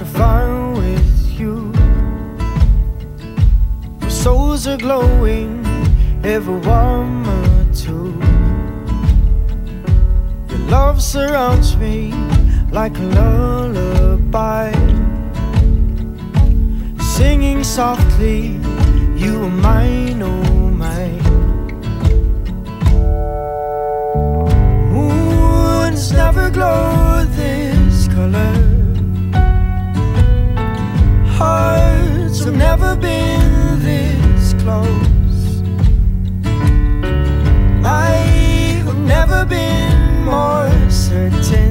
a fire with you. Our souls are glowing, every warm or two. Your love surrounds me like a lullaby. Singing softly, you are mine, oh mine. It's never this color. Hearts have never been this close. I have never been more certain.